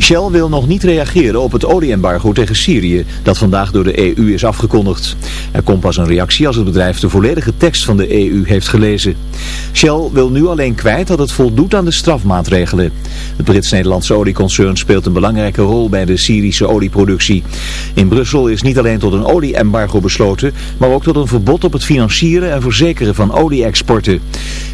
Shell wil nog niet reageren op het olieembargo tegen Syrië dat vandaag door de EU is afgekondigd. Er komt pas een reactie als het bedrijf de volledige tekst van de EU heeft gelezen. Shell wil nu alleen kwijt dat het voldoet aan de strafmaatregelen. Het Brits-Nederlandse olieconcern speelt een belangrijke rol bij de Syrische olieproductie. In Brussel is niet alleen tot een olieembargo besloten, maar ook tot een verbod op het financieren en verzekeren van olie-exporten.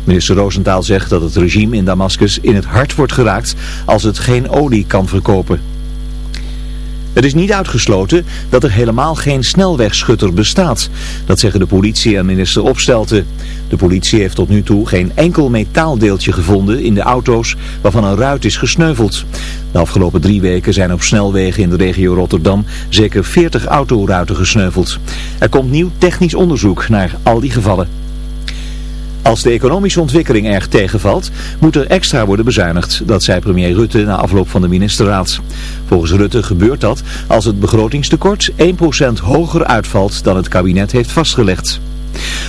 Minister Roosentaal zegt dat het regime in Damascus in het hart wordt geraakt als het geen olie kan verkopen. Het is niet uitgesloten dat er helemaal geen snelwegschutter bestaat. Dat zeggen de politie en minister Opstelten. De politie heeft tot nu toe geen enkel metaaldeeltje gevonden in de auto's waarvan een ruit is gesneuveld. De afgelopen drie weken zijn op snelwegen in de regio Rotterdam zeker 40 autoruiten gesneuveld. Er komt nieuw technisch onderzoek naar al die gevallen. Als de economische ontwikkeling erg tegenvalt, moet er extra worden bezuinigd. Dat zei premier Rutte na afloop van de ministerraad. Volgens Rutte gebeurt dat als het begrotingstekort 1% hoger uitvalt dan het kabinet heeft vastgelegd.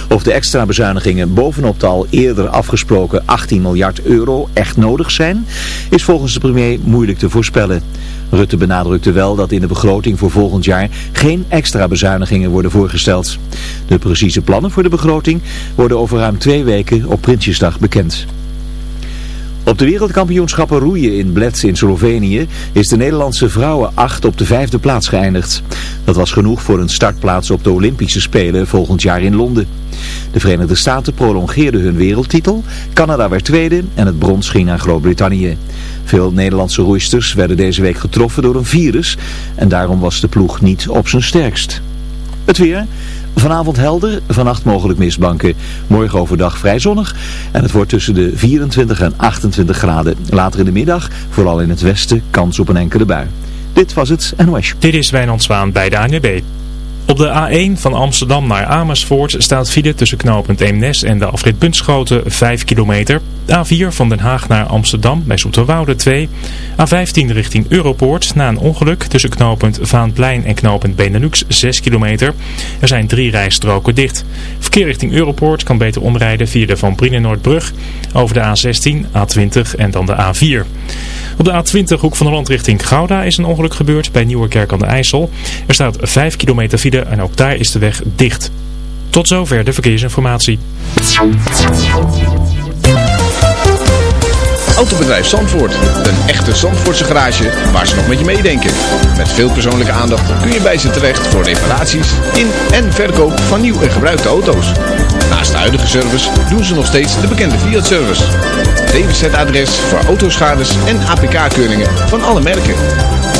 Of de extra bezuinigingen bovenop de al eerder afgesproken 18 miljard euro echt nodig zijn, is volgens de premier moeilijk te voorspellen. Rutte benadrukte wel dat in de begroting voor volgend jaar geen extra bezuinigingen worden voorgesteld. De precieze plannen voor de begroting worden over ruim twee weken op Prinsjesdag bekend. Op de wereldkampioenschappen roeien in Bled in Slovenië is de Nederlandse vrouwen acht op de vijfde plaats geëindigd. Dat was genoeg voor een startplaats op de Olympische Spelen volgend jaar in Londen. De Verenigde Staten prolongeerden hun wereldtitel, Canada werd tweede en het brons ging naar Groot-Brittannië. Veel Nederlandse roeisters werden deze week getroffen door een virus en daarom was de ploeg niet op zijn sterkst. Het weer. Vanavond helder, vannacht mogelijk mistbanken. Morgen overdag vrij zonnig en het wordt tussen de 24 en 28 graden. Later in de middag, vooral in het westen, kans op een enkele bui. Dit was het NOS. Dit is Wijnand bij de ANWB. Op de A1 van Amsterdam naar Amersfoort staat file tussen knooppunt Eemnes en de afrit Bunschoten 5 kilometer. A4 van Den Haag naar Amsterdam bij Zoeterwoude 2. A15 richting Europoort na een ongeluk tussen knooppunt Vaanplein en knooppunt Benelux 6 kilometer. Er zijn drie rijstroken dicht. Verkeer richting Europoort kan beter omrijden via de Van Brienenoordbrug over de A16, A20 en dan de A4. Op de A20 hoek van Holland richting Gouda is een ongeluk gebeurd bij Nieuwerkerk aan de IJssel. Er staat 5 kilometer file en ook daar is de weg dicht. Tot zover de verkeersinformatie. Autobedrijf Zandvoort. Een echte Zandvoortse garage waar ze nog met je meedenken. Met veel persoonlijke aandacht kun je bij ze terecht voor reparaties in en verkoop van nieuw en gebruikte auto's. Naast de huidige service doen ze nog steeds de bekende Fiat-service. DWZ-adres voor autoschades en APK-keuringen van alle merken.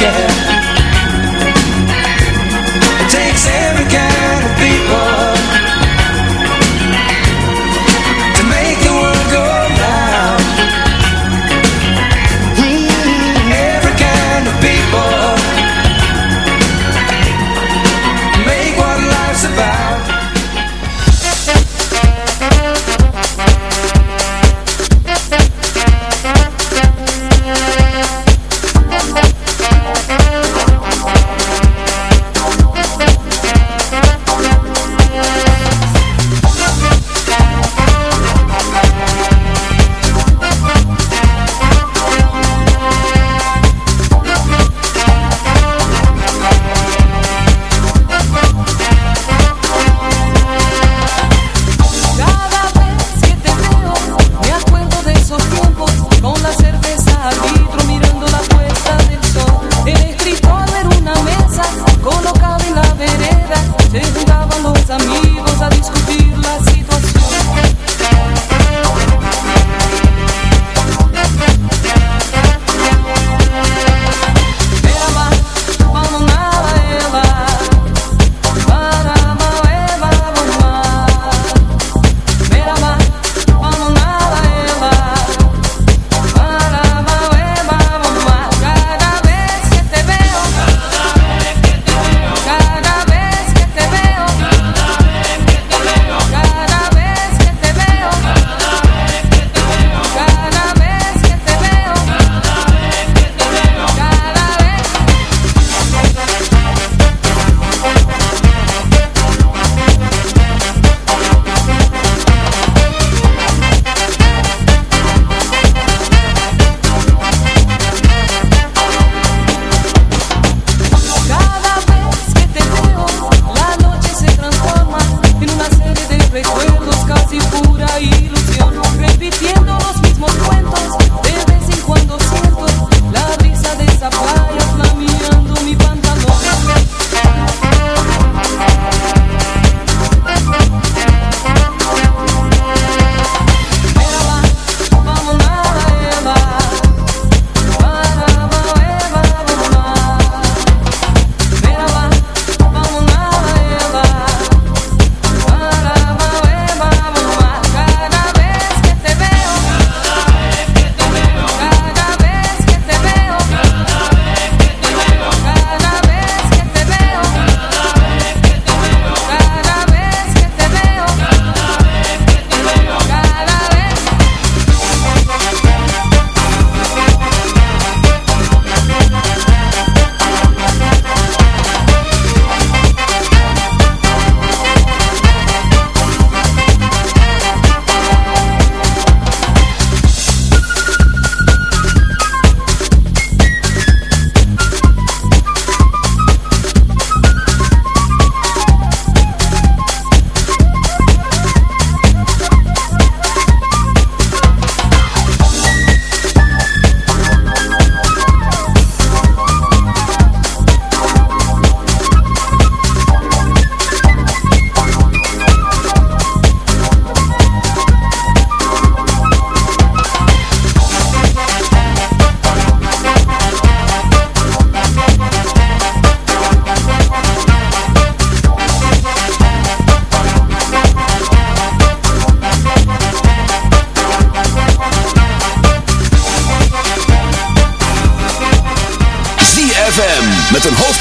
Yeah,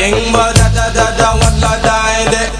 Ding ba da da da da, what la da, da,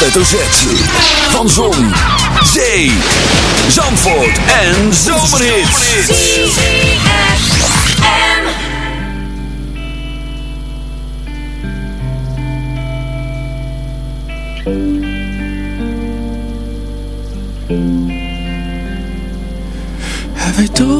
hoofdletter Z. Van Zon, Zee, Zandvoort en zomerhit. Have I told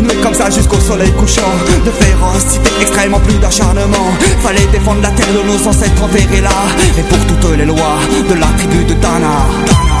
comme ça jusqu'au soleil couchant. De férocité extrêmement plus d'acharnement. Fallait défendre la terre de nos ancêtres enterrés là. Et pour toutes les lois de la tribu de Dana.